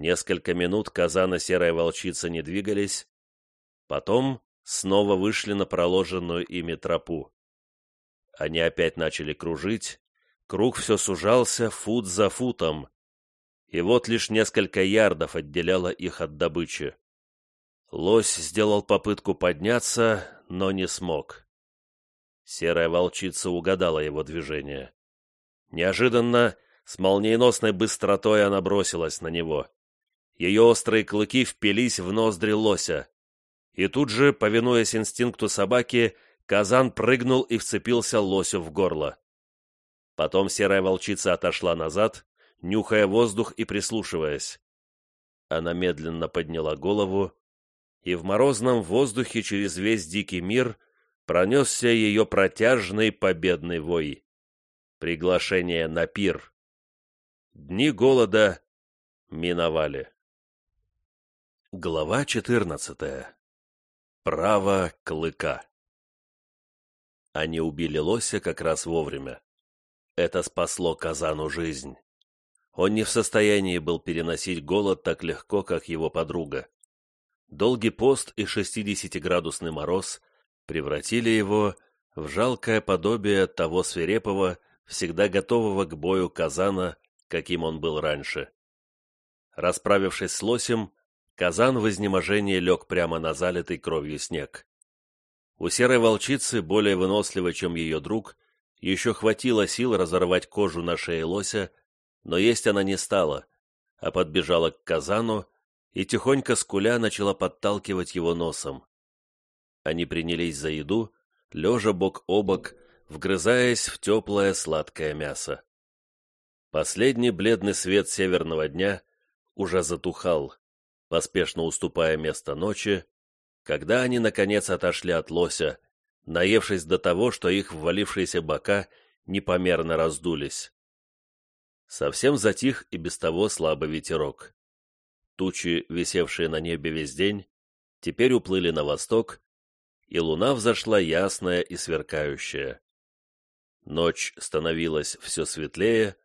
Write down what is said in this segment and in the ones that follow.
Несколько минут казан и серая волчица не двигались, потом снова вышли на проложенную ими тропу. Они опять начали кружить, круг все сужался фут за футом, и вот лишь несколько ярдов отделяло их от добычи. Лось сделал попытку подняться, но не смог. Серая волчица угадала его движение. Неожиданно, с молниеносной быстротой она бросилась на него. Ее острые клыки впились в ноздри лося. И тут же, повинуясь инстинкту собаки, казан прыгнул и вцепился лосю в горло. Потом серая волчица отошла назад, нюхая воздух и прислушиваясь. Она медленно подняла голову, и в морозном воздухе через весь дикий мир пронесся ее протяжный победный вой. Приглашение на пир. Дни голода миновали. Глава четырнадцатая. Право клыка. Они убили лося как раз вовремя. Это спасло Казану жизнь. Он не в состоянии был переносить голод так легко, как его подруга. Долгий пост и шестидесятиградусный мороз превратили его в жалкое подобие того свирепого, всегда готового к бою казана, каким он был раньше. Расправившись с лосем, казан в изнеможении лег прямо на залитый кровью снег. У серой волчицы, более выносливой, чем ее друг, еще хватило сил разорвать кожу на шее лося, но есть она не стала, а подбежала к казану и тихонько скуля начала подталкивать его носом. Они принялись за еду, лежа бок о бок, вгрызаясь в теплое сладкое мясо. Последний бледный свет северного дня уже затухал, поспешно уступая место ночи, когда они, наконец, отошли от лося, наевшись до того, что их ввалившиеся бока непомерно раздулись. Совсем затих и без того слабый ветерок. Тучи, висевшие на небе весь день, теперь уплыли на восток, и луна взошла ясная и сверкающая. Ночь становилась все светлее,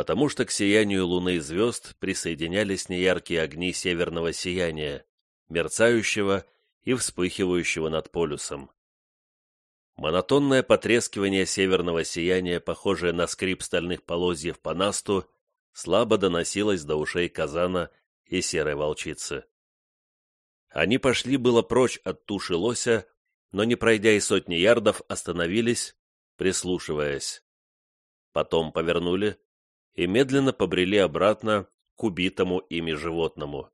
потому что к сиянию луны и звезд присоединялись неяркие огни северного сияния, мерцающего и вспыхивающего над полюсом. Монотонное потрескивание северного сияния, похожее на скрип стальных полозьев по насту, слабо доносилось до ушей казана и серой волчицы. Они пошли было прочь от туши лося, но, не пройдя и сотни ярдов, остановились, прислушиваясь. Потом повернули и медленно побрели обратно к убитому ими животному.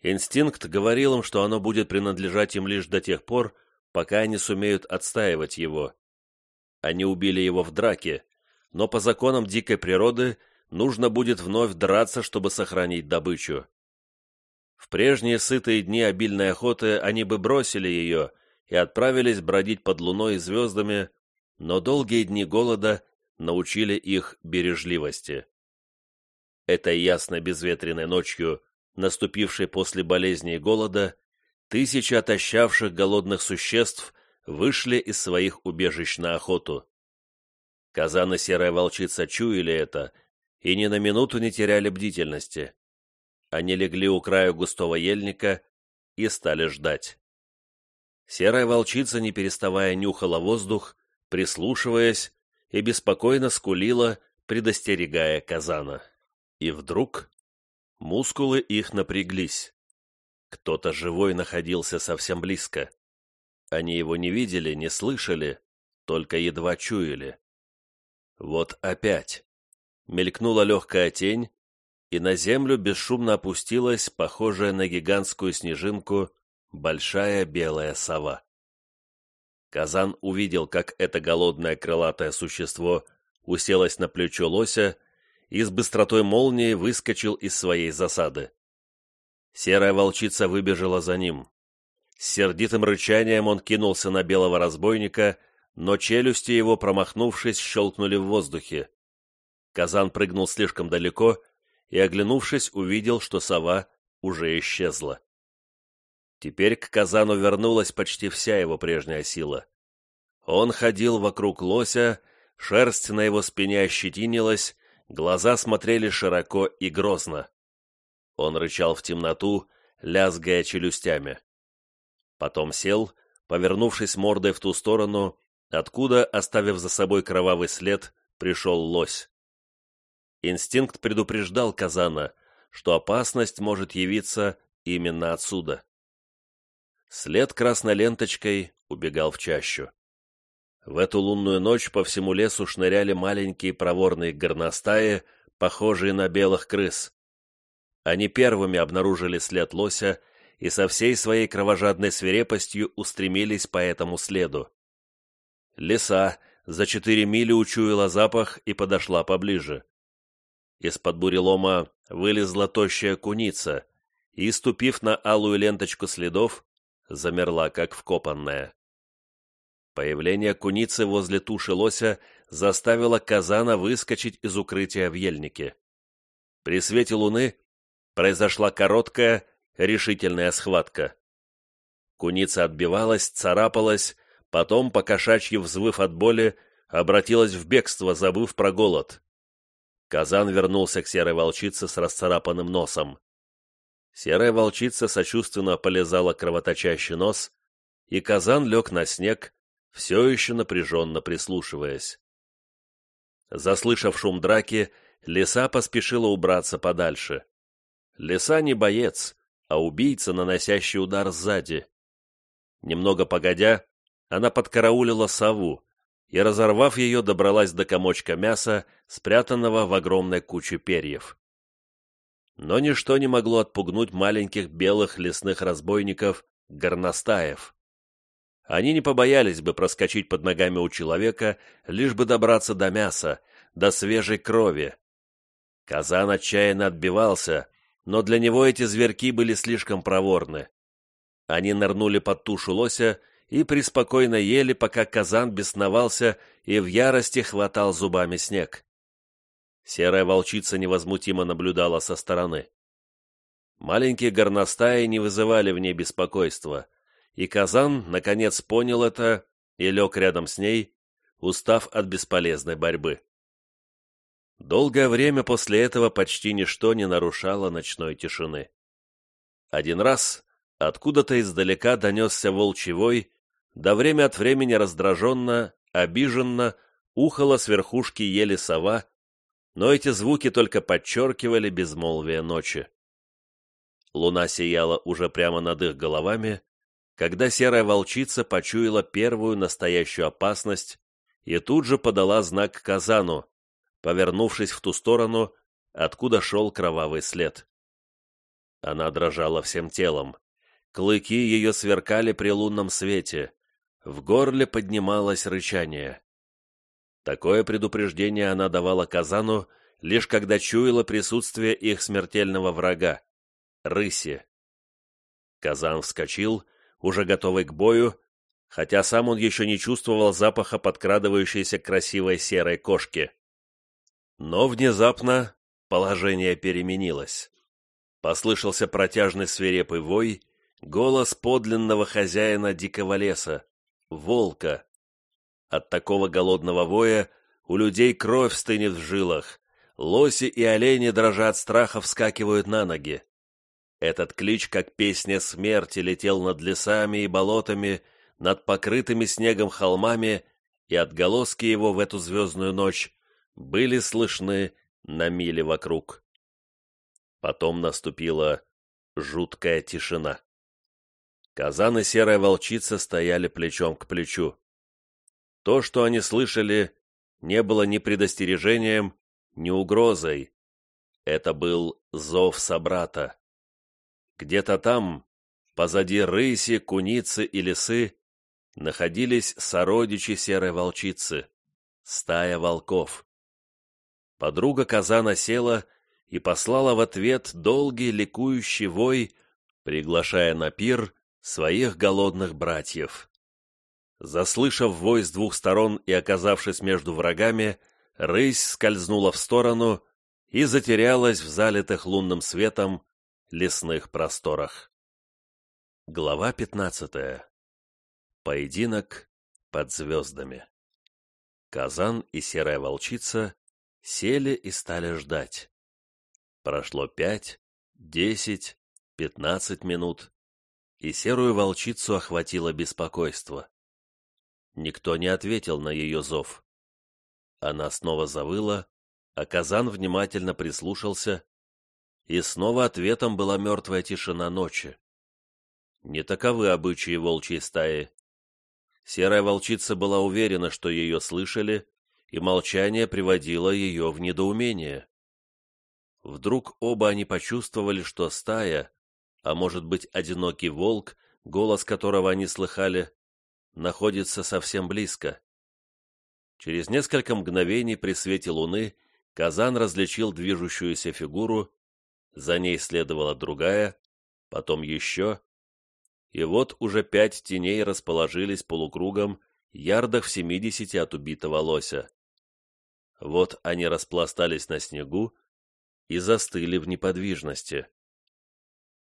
Инстинкт говорил им, что оно будет принадлежать им лишь до тех пор, пока они сумеют отстаивать его. Они убили его в драке, но по законам дикой природы нужно будет вновь драться, чтобы сохранить добычу. В прежние сытые дни обильной охоты они бы бросили ее и отправились бродить под луной и звездами, но долгие дни голода научили их бережливости. Этой ясной безветренной ночью, наступившей после болезни и голода, тысячи отощавших голодных существ вышли из своих убежищ на охоту. Казан серая волчица чуяли это и ни на минуту не теряли бдительности. Они легли у края густого ельника и стали ждать. Серая волчица, не переставая, нюхала воздух, прислушиваясь, и беспокойно скулила, предостерегая казана. И вдруг мускулы их напряглись. Кто-то живой находился совсем близко. Они его не видели, не слышали, только едва чуяли. Вот опять мелькнула легкая тень, и на землю бесшумно опустилась, похожая на гигантскую снежинку, большая белая сова. Казан увидел, как это голодное крылатое существо уселось на плечо лося и с быстротой молнии выскочил из своей засады. Серая волчица выбежала за ним. С сердитым рычанием он кинулся на белого разбойника, но челюсти его, промахнувшись, щелкнули в воздухе. Казан прыгнул слишком далеко и, оглянувшись, увидел, что сова уже исчезла. Теперь к Казану вернулась почти вся его прежняя сила. Он ходил вокруг лося, шерсть на его спине ощетинилась, глаза смотрели широко и грозно. Он рычал в темноту, лязгая челюстями. Потом сел, повернувшись мордой в ту сторону, откуда, оставив за собой кровавый след, пришел лось. Инстинкт предупреждал Казана, что опасность может явиться именно отсюда. След красной ленточкой убегал в чащу. В эту лунную ночь по всему лесу шныряли маленькие проворные горностаи, похожие на белых крыс. Они первыми обнаружили след лося и со всей своей кровожадной свирепостью устремились по этому следу. Лиса за четыре мили учуяла запах и подошла поближе. Из-под бурелома вылезла тощая куница и, ступив на алую ленточку следов, замерла, как вкопанная. Появление куницы возле туши лося заставило казана выскочить из укрытия в ельнике. При свете луны произошла короткая, решительная схватка. Куница отбивалась, царапалась, потом, покошачьи взвыв от боли, обратилась в бегство, забыв про голод. Казан вернулся к серой волчице с расцарапанным носом. Серая волчица сочувственно полезала кровоточащий нос, и Казан лег на снег, все еще напряженно прислушиваясь. Заслышав шум драки, лиса поспешила убраться подальше. Лиса не боец, а убийца, наносящий удар сзади. Немного погодя, она подкараулила сову и, разорвав ее, добралась до комочка мяса, спрятанного в огромной куче перьев. Но ничто не могло отпугнуть маленьких белых лесных разбойников, горностаев. Они не побоялись бы проскочить под ногами у человека, лишь бы добраться до мяса, до свежей крови. Казан отчаянно отбивался, но для него эти зверьки были слишком проворны. Они нырнули под тушу лося и преспокойно ели, пока казан бесновался и в ярости хватал зубами снег. Серая волчица невозмутимо наблюдала со стороны. Маленькие горностаи не вызывали в ней беспокойства, и казан, наконец, понял это и лег рядом с ней, устав от бесполезной борьбы. Долгое время после этого почти ничто не нарушало ночной тишины. Один раз откуда-то издалека донесся волчий вой, да время от времени раздраженно, обиженно ухала с верхушки ели сова, но эти звуки только подчеркивали безмолвие ночи. Луна сияла уже прямо над их головами, когда серая волчица почуяла первую настоящую опасность и тут же подала знак Казану, повернувшись в ту сторону, откуда шел кровавый след. Она дрожала всем телом. Клыки ее сверкали при лунном свете. В горле поднималось рычание. Такое предупреждение она давала Казану, лишь когда чуяла присутствие их смертельного врага — рыси. Казан вскочил, уже готовый к бою, хотя сам он еще не чувствовал запаха подкрадывающейся красивой серой кошки. Но внезапно положение переменилось. Послышался протяжный свирепый вой, голос подлинного хозяина дикого леса, волка. От такого голодного воя у людей кровь стынет в жилах, лоси и олени дрожат страха вскакивают на ноги. Этот клич, как песня смерти, летел над лесами и болотами, над покрытыми снегом холмами, и отголоски его в эту звездную ночь были слышны на миле вокруг. Потом наступила жуткая тишина. Казан и серая волчица стояли плечом к плечу. То, что они слышали, не было ни предостережением, ни угрозой. Это был зов собрата. Где-то там, позади рыси, куницы и лисы, находились сородичи серой волчицы, стая волков. Подруга Казана села и послала в ответ долгий ликующий вой, приглашая на пир своих голодных братьев. Заслышав вой с двух сторон и оказавшись между врагами, рысь скользнула в сторону и затерялась в залитых лунным светом лесных просторах. Глава пятнадцатая. Поединок под звездами. Казан и серая волчица сели и стали ждать. Прошло пять, Десять, пятнадцать минут, и серую волчицу охватило беспокойство. Никто не ответил на ее зов. Она снова завыла, а Казан внимательно прислушался, и снова ответом была мертвая тишина ночи. Не таковы обычаи волчьей стаи. Серая волчица была уверена, что ее слышали, и молчание приводило ее в недоумение. Вдруг оба они почувствовали, что стая, а может быть одинокий волк, голос которого они слыхали, находится совсем близко. Через несколько мгновений при свете луны Казан различил движущуюся фигуру, за ней следовала другая, потом еще, и вот уже пять теней расположились полукругом, ярдах в семидесяти от убитого лося. Вот они распластались на снегу и застыли в неподвижности.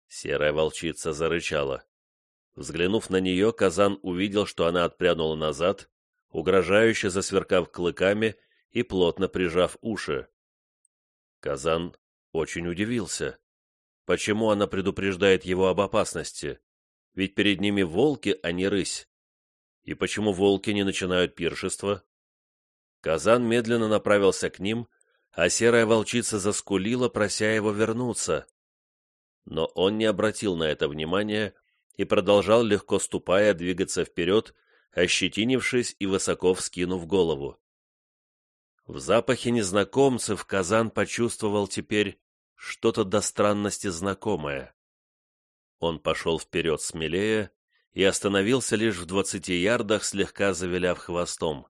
Серая волчица зарычала. Взглянув на нее, Казан увидел, что она отпрянула назад, угрожающе засверкав клыками и плотно прижав уши. Казан очень удивился. Почему она предупреждает его об опасности? Ведь перед ними волки, а не рысь. И почему волки не начинают пиршество? Казан медленно направился к ним, а серая волчица заскулила, прося его вернуться. Но он не обратил на это внимания и продолжал, легко ступая, двигаться вперед, ощетинившись и высоко вскинув голову. В запахе незнакомцев Казан почувствовал теперь что-то до странности знакомое. Он пошел вперед смелее и остановился лишь в двадцати ярдах, слегка завиляв хвостом.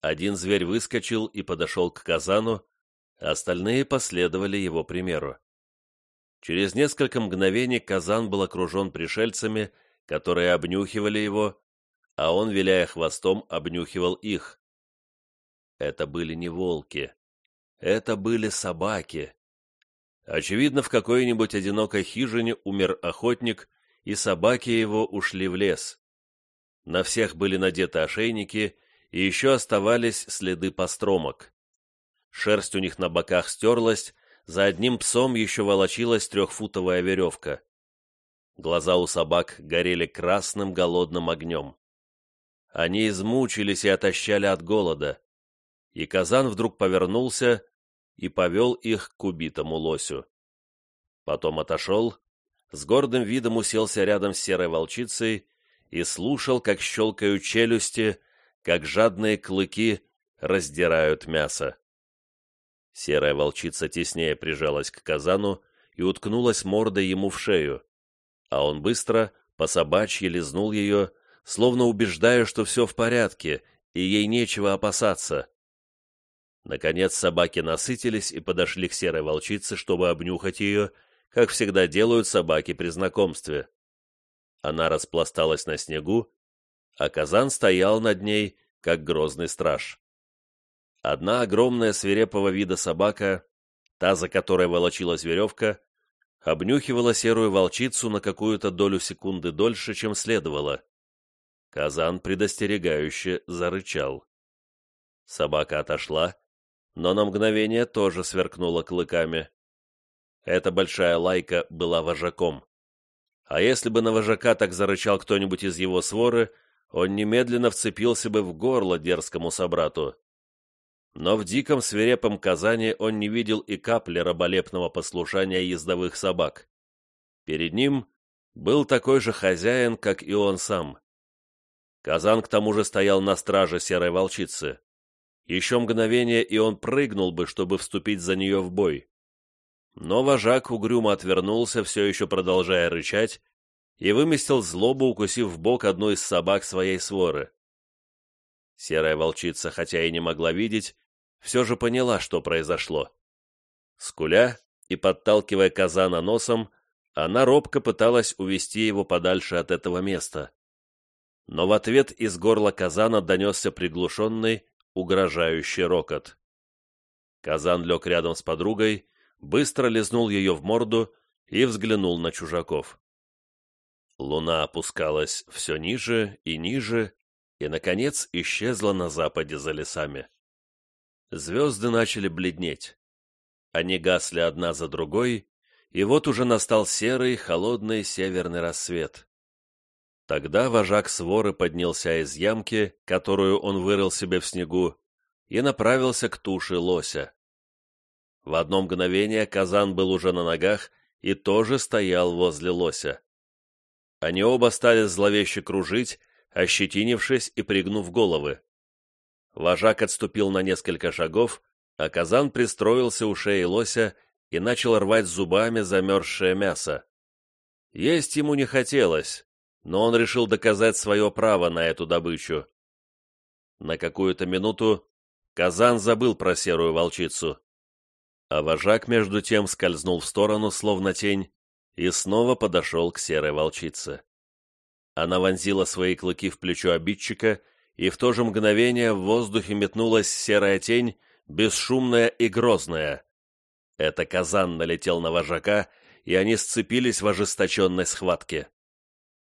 Один зверь выскочил и подошел к Казану, остальные последовали его примеру. Через несколько мгновений Казан был окружен пришельцами, которые обнюхивали его, а он, виляя хвостом, обнюхивал их. Это были не волки. Это были собаки. Очевидно, в какой-нибудь одинокой хижине умер охотник, и собаки его ушли в лес. На всех были надеты ошейники, и еще оставались следы постромок. Шерсть у них на боках стерлась, за одним псом еще волочилась трехфутовая веревка. Глаза у собак горели красным голодным огнем. Они измучились и отощали от голода. И Казан вдруг повернулся и повел их к убитому лосю. Потом отошел, с гордым видом уселся рядом с серой волчицей и слушал, как щелкают челюсти, как жадные клыки раздирают мясо. Серая волчица теснее прижалась к казану и уткнулась мордой ему в шею, а он быстро, по собачьи, лизнул ее, словно убеждая, что все в порядке, и ей нечего опасаться. Наконец собаки насытились и подошли к серой волчице, чтобы обнюхать ее, как всегда делают собаки при знакомстве. Она распласталась на снегу, а казан стоял над ней, как грозный страж. Одна огромная свирепого вида собака, та, за которой волочилась веревка, обнюхивала серую волчицу на какую-то долю секунды дольше, чем следовало. Казан предостерегающе зарычал. Собака отошла, но на мгновение тоже сверкнула клыками. Эта большая лайка была вожаком. А если бы на вожака так зарычал кто-нибудь из его своры, он немедленно вцепился бы в горло дерзкому собрату но в диком свирепом Казани он не видел и капли раболепного послушания ездовых собак. Перед ним был такой же хозяин, как и он сам. Казан к тому же стоял на страже серой волчицы. Еще мгновение, и он прыгнул бы, чтобы вступить за нее в бой. Но вожак угрюмо отвернулся, все еще продолжая рычать, и выместил злобу, укусив в бок одну из собак своей своры. Серая волчица, хотя и не могла видеть, все же поняла, что произошло. Скуля и подталкивая казана носом, она робко пыталась увести его подальше от этого места. Но в ответ из горла казана донесся приглушенный, угрожающий рокот. Казан лег рядом с подругой, быстро лизнул ее в морду и взглянул на чужаков. Луна опускалась все ниже и ниже, и, наконец, исчезла на западе за лесами. Звезды начали бледнеть. Они гасли одна за другой, и вот уже настал серый, холодный северный рассвет. Тогда вожак своры поднялся из ямки, которую он вырыл себе в снегу, и направился к туше лося. В одно мгновение казан был уже на ногах и тоже стоял возле лося. Они оба стали зловеще кружить, ощетинившись и пригнув головы. Вожак отступил на несколько шагов, а казан пристроился у шеи лося и начал рвать зубами замерзшее мясо. Есть ему не хотелось, но он решил доказать свое право на эту добычу. На какую-то минуту Казан забыл про серую волчицу, а вожак между тем скользнул в сторону, словно тень, и снова подошел к серой волчице. Она вонзила свои клыки в плечо обидчика, и в то же мгновение в воздухе метнулась серая тень, бесшумная и грозная. Это Казан налетел на вожака, и они сцепились в ожесточенной схватке.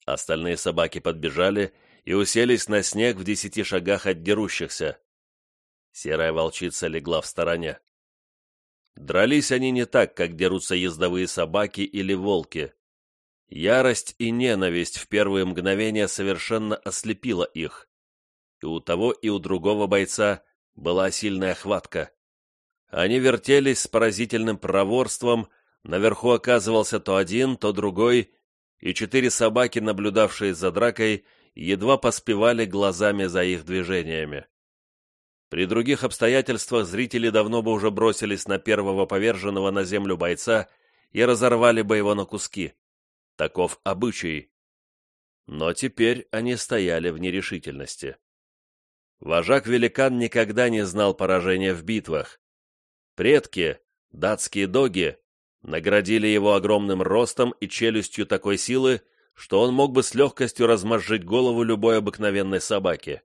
Остальные собаки подбежали и уселись на снег в десяти шагах от дерущихся. Серая волчица легла в стороне. Дрались они не так, как дерутся ездовые собаки или волки. Ярость и ненависть в первые мгновения совершенно ослепила их. И у того, и у другого бойца была сильная хватка. Они вертелись с поразительным проворством, наверху оказывался то один, то другой, и четыре собаки, наблюдавшие за дракой, едва поспевали глазами за их движениями. При других обстоятельствах зрители давно бы уже бросились на первого поверженного на землю бойца и разорвали бы его на куски. Таков обычай. Но теперь они стояли в нерешительности. Вожак-великан никогда не знал поражения в битвах. Предки, датские доги, наградили его огромным ростом и челюстью такой силы, что он мог бы с легкостью размозжить голову любой обыкновенной собаки.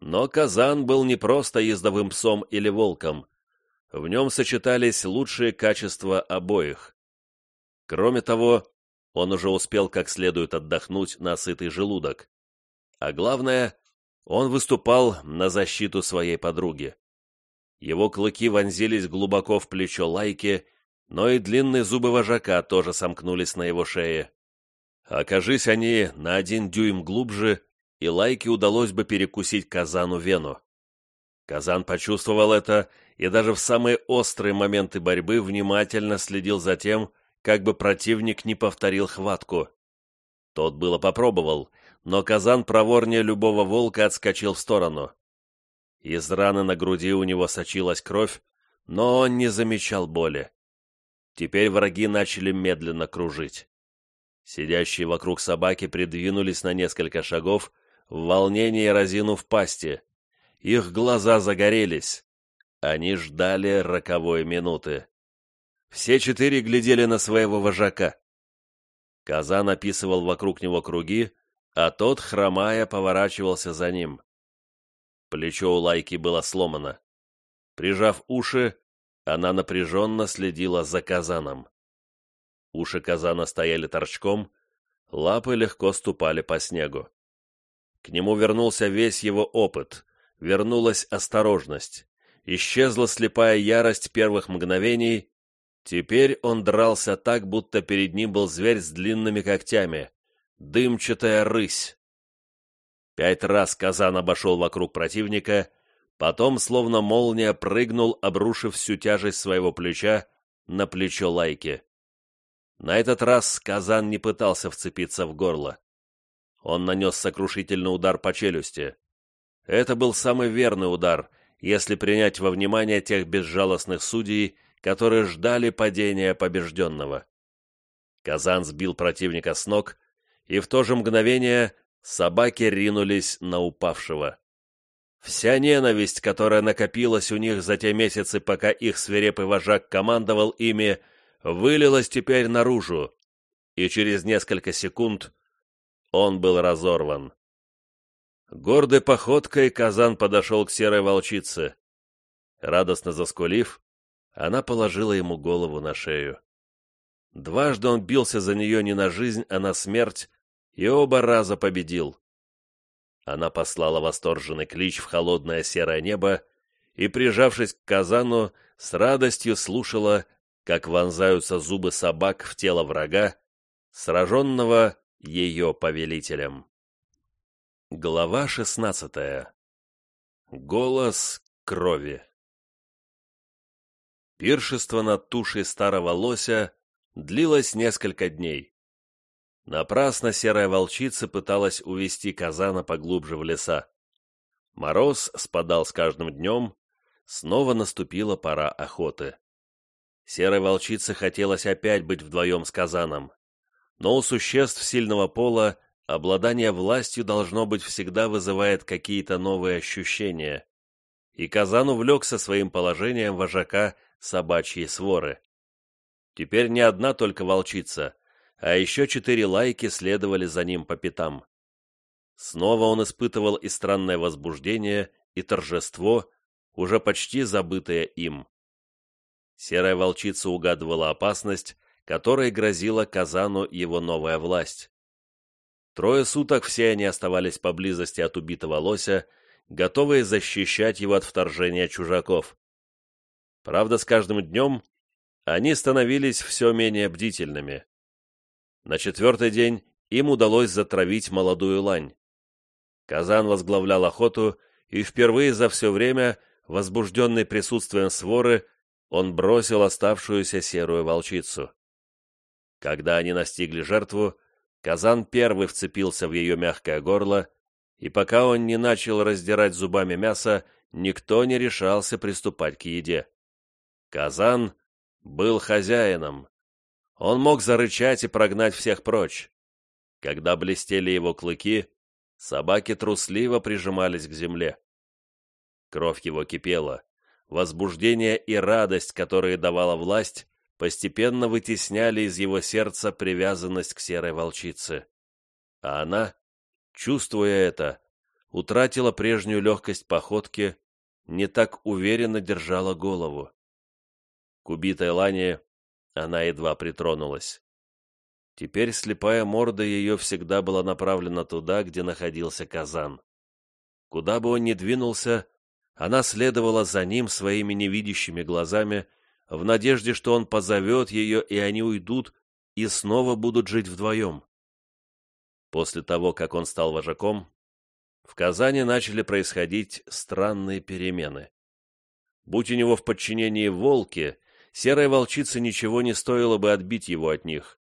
Но Казан был не просто ездовым псом или волком. В нем сочетались лучшие качества обоих. Кроме того, он уже успел как следует отдохнуть на сытый желудок. А главное, он выступал на защиту своей подруги. Его клыки вонзились глубоко в плечо Лайки но и длинные зубы вожака тоже сомкнулись на его шее. Окажись они на один дюйм глубже, и Лайке удалось бы перекусить Казану вену. Казан почувствовал это и даже в самые острые моменты борьбы внимательно следил за тем, как бы противник не повторил хватку. Тот было попробовал, но Казан проворнее любого волка отскочил в сторону. Из раны на груди у него сочилась кровь, но он не замечал боли. Теперь враги начали медленно кружить. Сидящие вокруг собаки придвинулись на несколько шагов, в волнении разинув пасти. Их глаза загорелись. Они ждали роковой минуты. Все четыре глядели на своего вожака. Казан описывал вокруг него круги, а тот, хромая, поворачивался за ним. Плечо у Лайки было сломано. Прижав уши, она напряженно следила за казаном. Уши казана стояли торчком, лапы легко ступали по снегу. К нему вернулся весь его опыт, вернулась осторожность, исчезла слепая ярость первых мгновений, теперь он дрался так, будто перед ним был зверь с длинными когтями, дымчатая рысь. Пять раз казан обошел вокруг противника Потом, словно молния, прыгнул, обрушив всю тяжесть своего плеча на плечо Лайки. На этот раз Казан не пытался вцепиться в горло. Он нанес сокрушительный удар по челюсти. Это был самый верный удар, если принять во внимание тех безжалостных судей, которые ждали падения побежденного. Казан сбил противника с ног, и в то же мгновение собаки ринулись на упавшего. Вся ненависть, которая накопилась у них за те месяцы, пока их свирепый вожак командовал ими, вылилась теперь наружу, и через несколько секунд он был разорван. Гордой походкой Казан подошел к серой волчице. Радостно заскулив, она положила ему голову на шею. Дважды он бился за нее не на жизнь, а на смерть, и оба раза победил. Она послала восторженный клич в холодное серое небо и, прижавшись к казану, с радостью слушала, как вонзаются зубы собак в тело врага, сраженного ее повелителем. Глава шестнадцатая. Голос крови. Пиршество над тушей старого лося длилось несколько дней. Напрасно серая волчица пыталась увести казана поглубже в леса. Мороз спадал с каждым днем, снова наступила пора охоты. Серой волчице хотелось опять быть вдвоем с казаном. Но у существ сильного пола обладание властью должно быть всегда вызывает какие-то новые ощущения. И казан увлекся своим положением вожака собачьей своры. Теперь не одна только волчица, а еще четыре лайки следовали за ним по пятам. Снова он испытывал и странное возбуждение, и торжество, уже почти забытое им. Серая волчица угадывала опасность, которой грозила Казану его новая власть. Трое суток все они оставались поблизости от убитого лося, готовые защищать его от вторжения чужаков. Правда, с каждым днем они становились все менее бдительными. На четвертый день им удалось затравить молодую лань. Казан возглавлял охоту, и впервые за все время, возбужденный присутствием своры, он бросил оставшуюся серую волчицу. Когда они настигли жертву, Казан первый вцепился в ее мягкое горло, и пока он не начал раздирать зубами мясо, никто не решался приступать к еде. Казан был хозяином. Он мог зарычать и прогнать всех прочь. Когда блестели его клыки, собаки трусливо прижимались к земле. Кровь его кипела. Возбуждение и радость, которые давала власть, постепенно вытесняли из его сердца привязанность к серой волчице. А она, чувствуя это, утратила прежнюю легкость походки, не так уверенно держала голову. К убитой Лане она едва притронулась. Теперь слепая морда ее всегда была направлена туда, где находился казан. Куда бы он ни двинулся, она следовала за ним своими невидящими глазами, в надежде, что он позовет ее, и они уйдут, и снова будут жить вдвоем. После того, как он стал вожаком, в Казани начали происходить странные перемены. Будь у него в подчинении волки, серой волчице ничего не стоило бы отбить его от них.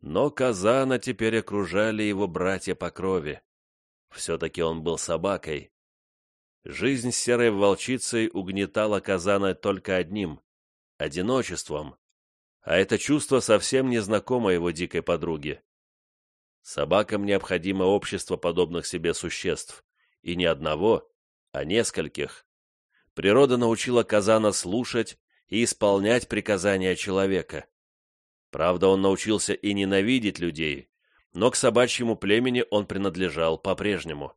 Но Казана теперь окружали его братья по крови. Все-таки он был собакой. Жизнь с серой волчицей угнетала Казана только одним одиночеством, а это чувство совсем не знакомо его дикой подруге. Собакам необходимо общество подобных себе существ, и не одного, а нескольких. Природа научила Казана слушать и исполнять приказания человека. Правда, он научился и ненавидеть людей, но к собачьему племени он принадлежал по-прежнему.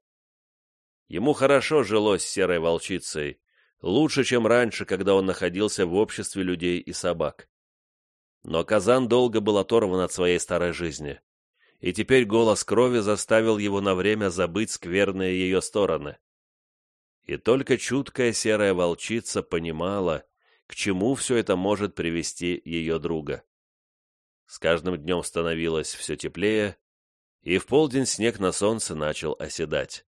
Ему хорошо жилось с серой волчицей, лучше, чем раньше, когда он находился в обществе людей и собак. Но Казан долго был оторван от своей старой жизни, и теперь голос крови заставил его на время забыть скверные ее стороны. И только чуткая серая волчица понимала, к чему все это может привести ее друга. С каждым днем становилось все теплее, и в полдень снег на солнце начал оседать.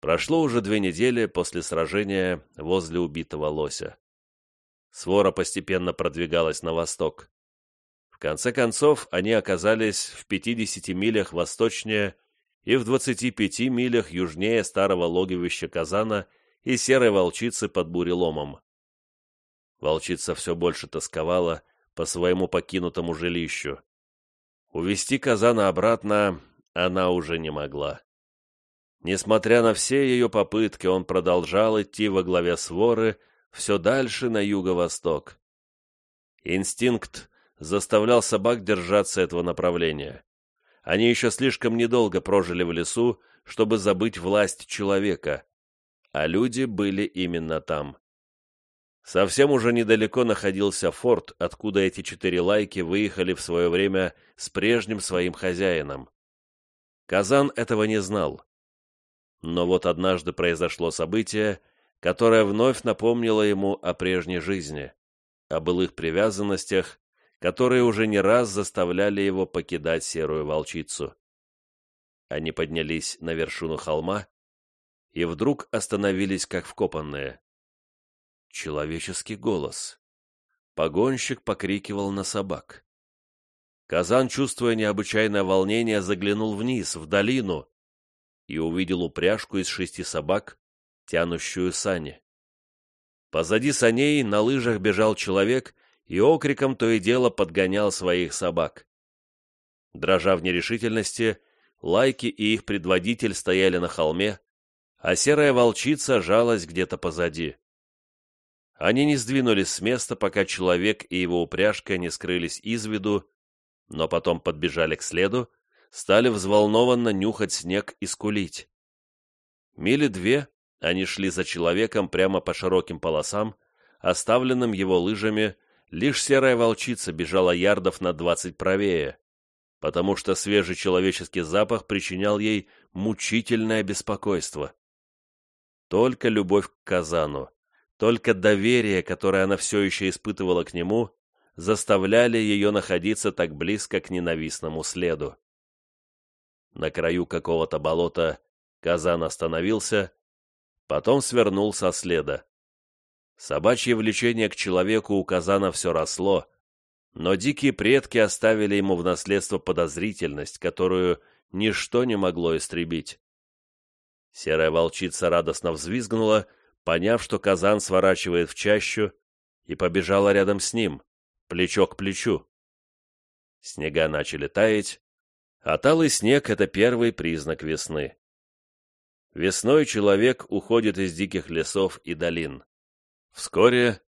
Прошло уже две недели после сражения возле убитого лося. Свора постепенно продвигалась на восток. В конце концов, они оказались в 50 милях восточнее и в 25 милях южнее старого логовища Казана и серой волчицы под буреломом. Волчица все больше тосковала по своему покинутому жилищу. Увести Казана обратно она уже не могла. Несмотря на все ее попытки, он продолжал идти во главе своры все дальше на юго-восток. Инстинкт заставлял собак держаться этого направления. Они еще слишком недолго прожили в лесу, чтобы забыть власть человека, а люди были именно там. Совсем уже недалеко находился форт, откуда эти четыре лайки выехали в свое время с прежним своим хозяином. Казан этого не знал но вот однажды произошло событие, которое вновь напомнило ему о прежней жизни, о былых привязанностях, которые уже не раз заставляли его покидать серую волчицу. Они поднялись на вершину холма и вдруг остановились как вкопанные. Человеческий голос. Погонщик покрикивал на собак. Казан, чувствуя необычайное волнение, заглянул вниз, в долину, и увидел упряжку из шести собак, тянущую сани. Позади саней на лыжах бежал человек и окриком то и дело подгонял своих собак. Дрожа в нерешительности, Лайки и их предводитель стояли на холме, а серая волчица жалась где-то позади. Они не сдвинулись с места, пока человек и его упряжка не скрылись из виду, но потом подбежали к следу, стали взволнованно нюхать снег и скулить. Мили две они шли за человеком прямо по широким полосам, оставленным его лыжами, лишь серая волчица бежала ярдов на двадцать правее, потому что свежий человеческий запах причинял ей мучительное беспокойство. Только любовь к Казану, только доверие, которое она все еще испытывала к нему, заставляли ее находиться так близко к ненавистному следу. На краю какого-то болота Казан остановился потом свернул со следа. Собачье влечение к человеку у казана все росло, но дикие предки оставили ему в наследство подозрительность, которую ничто не могло истребить. Серая волчица радостно взвизгнула, поняв, что казан сворачивает в чащу, и побежала рядом с ним, плечо к плечу. Снега начали таять, а талый снег — это первый признак весны. Весной человек уходит из диких лесов и долин. Вскоре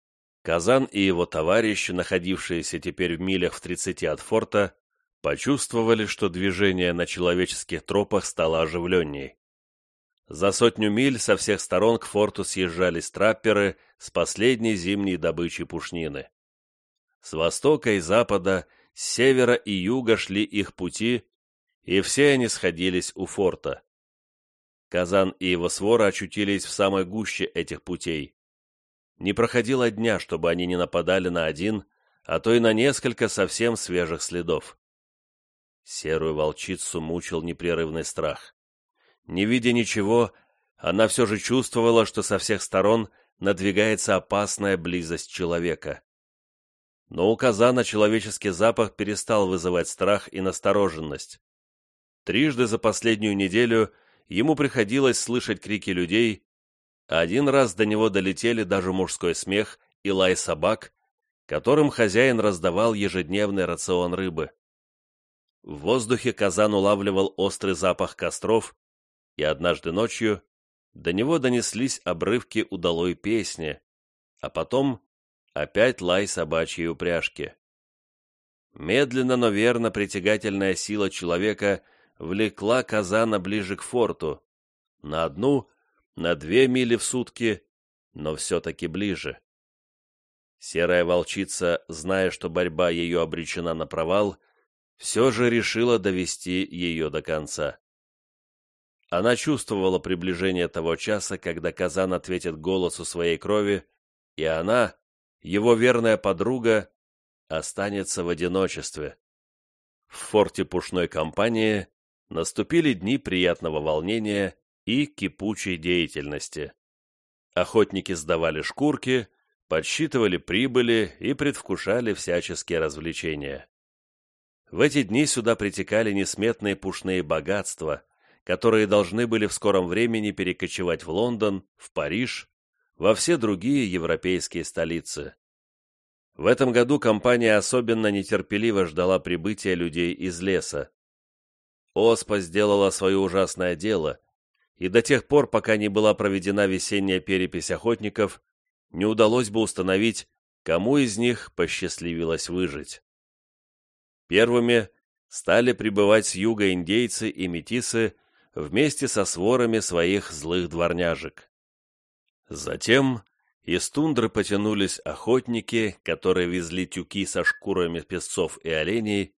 Казан и его товарищи, находившиеся теперь в милях в тридцати от форта, почувствовали, что движение на человеческих тропах стало оживленней. За сотню миль со всех сторон к форту съезжались трапперы с последней зимней добычей пушнины. С востока и запада, с севера и юга шли их пути, и все они сходились у форта. Казан и его свора очутились в самой гуще этих путей. Не проходило дня, чтобы они не нападали на один, а то и на несколько совсем свежих следов. Серую волчицу мучил непрерывный страх. Не видя ничего, она все же чувствовала, что со всех сторон надвигается опасная близость человека. Но у казана человеческий запах перестал вызывать страх и настороженность. Трижды за последнюю неделю ему приходилось слышать крики людей, а один раз до него долетели даже мужской смех и лай собак, которым хозяин раздавал ежедневный рацион рыбы. В воздухе казан улавливал острый запах костров, и однажды ночью до него донеслись обрывки удалой песни, а потом опять лай собачьей упряжки. Медленно, но верно притягательная сила человека влекла Казана ближе к форту, на одну, на две мили в сутки, но все-таки ближе. Серая волчица, зная, что борьба ее обречена на провал, все же решила довести ее до конца. Она чувствовала приближение того часа, когда Казан ответит голосу своей крови, и она, его верная подруга, останется в одиночестве. В форте пушной компании наступили дни приятного волнения и кипучей деятельности. Охотники сдавали шкурки, подсчитывали прибыли и предвкушали всяческие развлечения. В эти дни сюда притекали несметные пушные богатства, которые должны были в скором времени перекочевать в Лондон, в Париж, во все другие европейские столицы. В этом году компания особенно нетерпеливо ждала прибытия людей из леса. Оспа сделала свое ужасное дело, и до тех пор, пока не была проведена весенняя перепись охотников, не удалось бы установить, кому из них посчастливилось выжить. Первыми стали прибывать с юга индейцы и метисы вместе со сворами своих злых дворняжек. Затем из тундры потянулись охотники, которые везли тюки со шкурами песцов и оленей,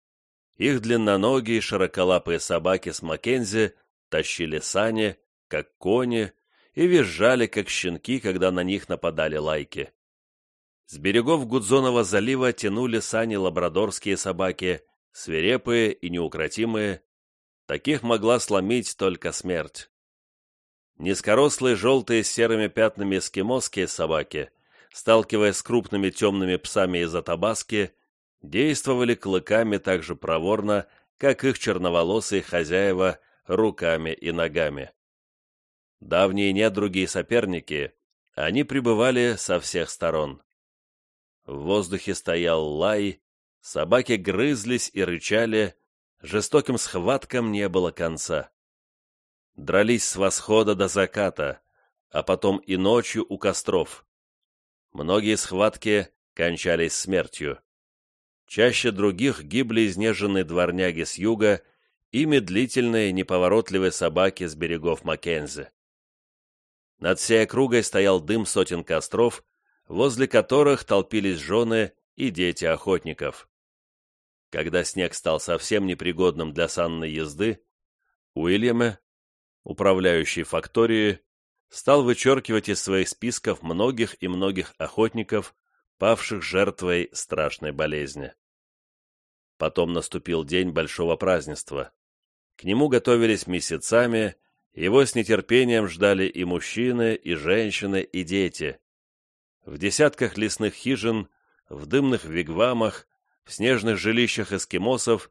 их длинноногие широколапые собаки с Маккензи тащили сани, как кони, и визжали, как щенки, когда на них нападали лайки. С берегов Гудзонова залива тянули сани лабрадорские собаки, свирепые и неукротимые. Таких могла сломить только смерть. Низкорослые желтые с серыми пятнами эскимосские собаки, сталкиваясь с крупными темными псами из Атабаски, действовали клыками так же проворно, как их черноволосые хозяева руками и ногами. Давние недруги и соперники, они пребывали со всех сторон. В воздухе стоял лай, собаки грызлись и рычали, жестоким схваткам не было конца. Дрались с восхода до заката, а потом и ночью у костров. Многие схватки кончались смертью. Чаще других гибли изнеженные дворняги с юга и медлительные неповоротливые собаки с берегов Маккензи. Над всей округой стоял дым сотен костров, возле которых толпились жены и дети охотников. Когда снег стал совсем непригодным для санной езды, Уильяме, управляющий факторией, стал вычеркивать из своих списков многих и многих охотников, павших жертвой страшной болезни. Потом наступил день большого празднества. К нему готовились месяцами, его с нетерпением ждали и мужчины, и женщины, и дети. В десятках лесных хижин, в дымных вигвамах, в снежных жилищах эскимосов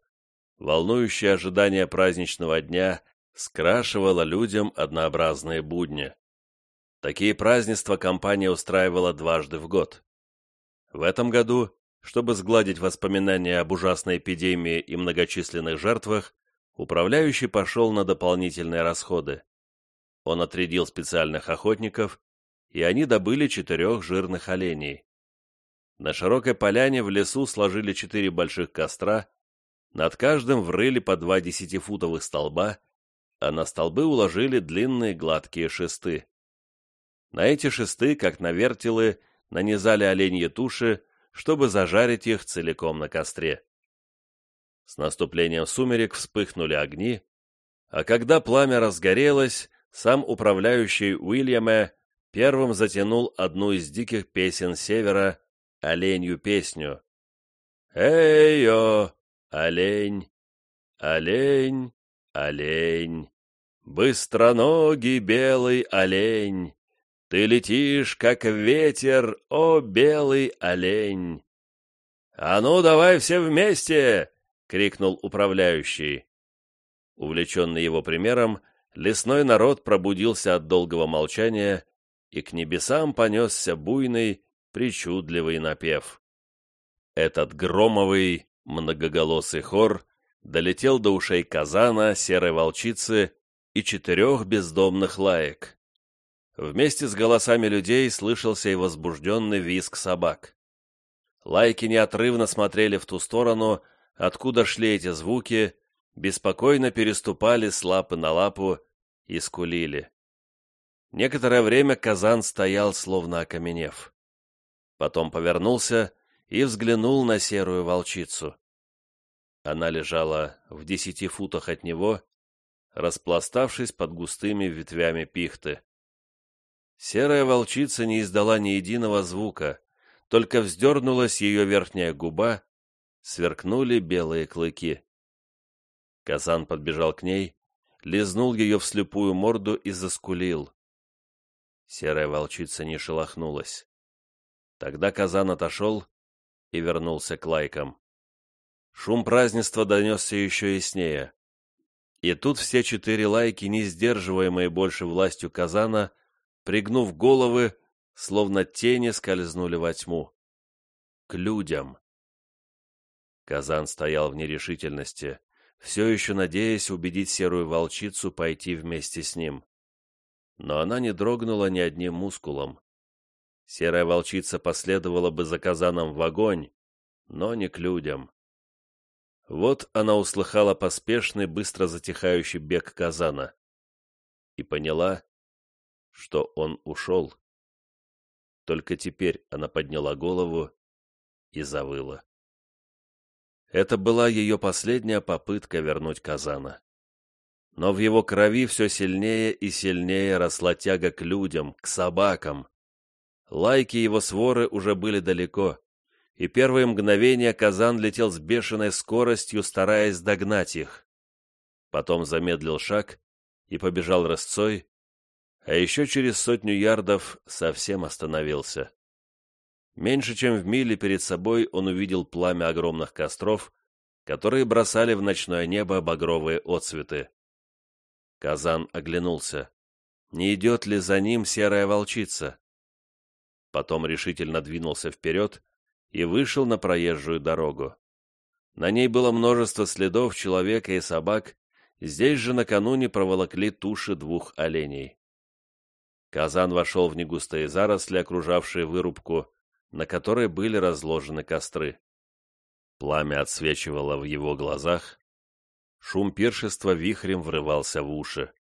волнующее ожидание праздничного дня скрашивало людям однообразные будни. Такие празднества компания устраивала дважды в год. В этом году, чтобы сгладить воспоминания об ужасной эпидемии и многочисленных жертвах, управляющий пошел на дополнительные расходы. Он отрядил специальных охотников, и они добыли четырех жирных оленей. На широкой поляне в лесу сложили четыре больших костра, над каждым врыли по два десятифутовых столба, а на столбы уложили длинные гладкие шесты. На эти шесты, как на вертелы, нанизали оленьи туши, чтобы зажарить их целиком на костре. С наступлением сумерек вспыхнули огни, а когда пламя разгорелось, сам управляющий Уильяма первым затянул одну из диких песен севера, оленью песню. «Эй-ё, олень, олень, олень, быстроногий белый олень, ты летишь, как ветер, о, белый олень!» «А ну, давай все вместе!» — крикнул управляющий. Увлеченный его примером, лесной народ пробудился от долгого молчания, и к небесам понесся буйный, причудливый напев. Этот громовый, многоголосый хор долетел до ушей казана, серой волчицы и четырех бездомных лаек. Вместе с голосами людей слышался и возбужденный визг собак. Лайки неотрывно смотрели в ту сторону, откуда шли эти звуки, беспокойно переступали с лапы на лапу и скулили. Некоторое время казан стоял, словно окаменев. Потом повернулся и взглянул на серую волчицу. Она лежала в десяти футах от него, распластавшись под густыми ветвями пихты. Серая волчица не издала ни единого звука, только вздернулась ее верхняя губа, сверкнули белые клыки. Казан подбежал к ней, лизнул ее в слепую морду и заскулил. Серая волчица не шелохнулась. Тогда Казан отошел и вернулся к лайкам. Шум празднества донесся еще яснее. И тут все четыре лайки, не сдерживаемые больше властью Казана, пригнув головы, словно тени скользнули во тьму. К людям. Казан стоял в нерешительности, все еще надеясь убедить серую волчицу пойти вместе с ним. Но она не дрогнула ни одним мускулом. Серая волчица последовала бы за Казаном в огонь, но не к людям. Вот она услыхала поспешный, быстро затихающий бег Казана и поняла, что он ушел. Только теперь она подняла голову и завыла. Это была ее последняя попытка вернуть Казана. Но в его крови все сильнее и сильнее росла тяга к людям, к собакам. Лайки его своры уже были далеко, и первые мгновения Казан летел с бешеной скоростью, стараясь догнать их. Потом замедлил шаг и побежал рысцой, а еще через сотню ярдов совсем остановился. Меньше чем в миле перед собой он увидел пламя огромных костров, которые бросали в ночное небо багровые отцветы. Казан оглянулся. Не идет ли за ним серая волчица? Потом решительно двинулся вперед и вышел на проезжую дорогу. На ней было множество следов человека и собак, здесь же накануне проволокли туши двух оленей. Казан вошел в негустые заросли, окружавшие вырубку, на которой были разложены костры. Пламя отсвечивало в его глазах, шум пиршества вихрем врывался в уши.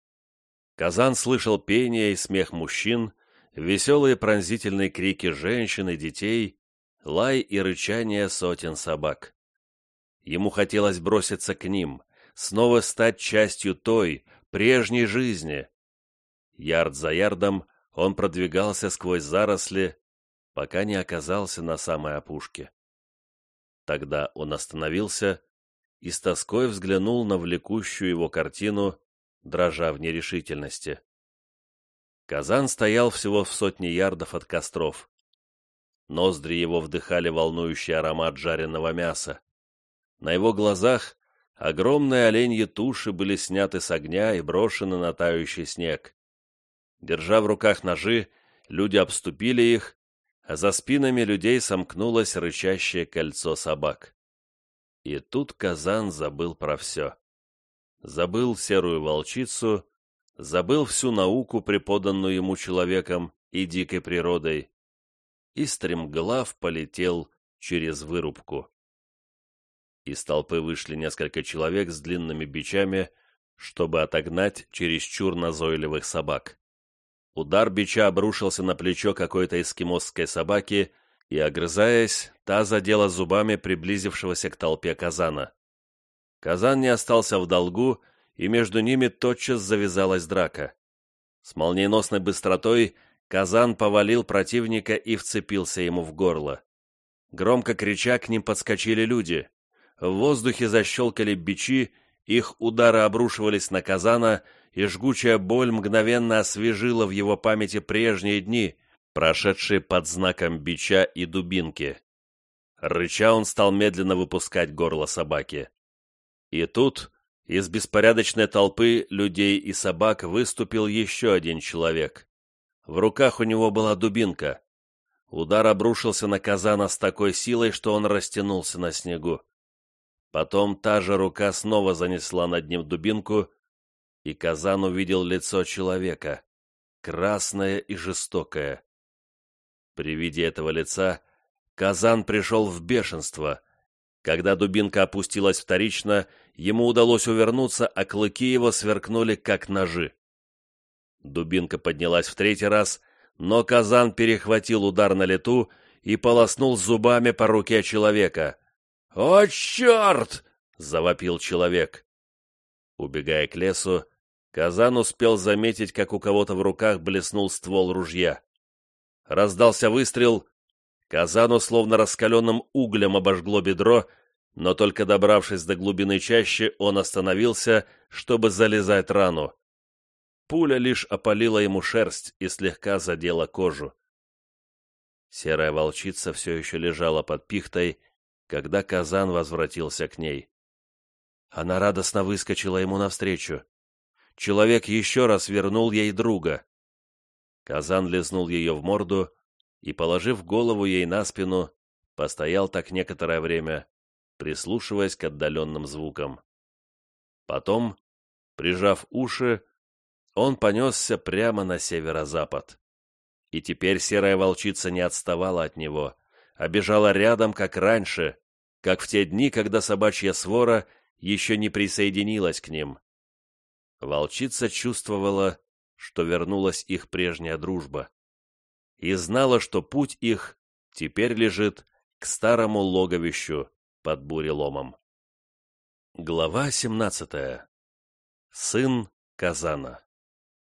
Казан слышал пение и смех мужчин, веселые пронзительные крики женщин и детей, лай и рычание сотен собак. Ему хотелось броситься к ним, снова стать частью той, прежней жизни. Ярд за ярдом он продвигался сквозь заросли, пока не оказался на самой опушке. Тогда он остановился и с тоской взглянул на влекущую его картину, дрожа в нерешительности. Казан стоял всего в сотне ярдов от костров. Ноздри его вдыхали волнующий аромат жареного мяса. На его глазах огромные оленьи туши были сняты с огня и брошены на тающий снег. Держа в руках ножи, люди обступили их, а за спинами людей сомкнулось рычащее кольцо собак. И тут Казан забыл про все. Забыл серую волчицу забыл всю науку, преподанную ему человеком и дикой природой, и стремглав полетел через вырубку. Из толпы вышли несколько человек с длинными бичами, чтобы отогнать чересчур назойливых собак. Удар бича обрушился на плечо какой-то эскимосской собаки, и, огрызаясь, та задела зубами приблизившегося к толпе казана. Казан не остался в долгу и между ними тотчас завязалась драка. С молниеносной быстротой Казан повалил противника и вцепился ему в горло. Громко крича, к ним подскочили люди. В воздухе защелкали бичи, их удары обрушивались на Казана, и жгучая боль мгновенно освежила в его памяти прежние дни, прошедшие под знаком бича и дубинки. Рыча он стал медленно выпускать горло собаки. И тут из беспорядочной толпы людей и собак выступил еще один человек. В руках у него была дубинка. Удар обрушился на Казана с такой силой, что он растянулся на снегу. Потом та же рука снова занесла над ним дубинку, и Казан увидел лицо человека, красное и жестокое. При виде этого лица Казан пришел в бешенство. Когда дубинка опустилась вторично, ему удалось увернуться, а клыки его сверкнули, как ножи. Дубинка поднялась в третий раз, но казан перехватил удар на лету и полоснул зубами по руке человека. «О, черт!» — завопил человек. Убегая к лесу, казан успел заметить, как у кого-то в руках блеснул ствол ружья. Раздался выстрел. Казану словно раскаленным углем обожгло бедро, но только добравшись до глубины чащи, он остановился, чтобы залезать рану. Пуля лишь опалила ему шерсть и слегка задела кожу. Серая волчица все еще лежала под пихтой, когда казан возвратился к ней. Она радостно выскочила ему навстречу. Человек еще раз вернул ей друга. Казан лизнул ее в морду и, положив голову ей на спину, постоял так некоторое время, прислушиваясь к отдаленным звукам. Потом, прижав уши, он понесся прямо на северо-запад. И теперь серая волчица не отставала от него, а бежала рядом, как раньше, как в те дни, когда собачья свора еще не присоединилась к ним. Волчица чувствовала, что вернулась их прежняя дружба, и знала, что путь их теперь лежит к старому логовищу под буреломом. Глава 17. Сын Казана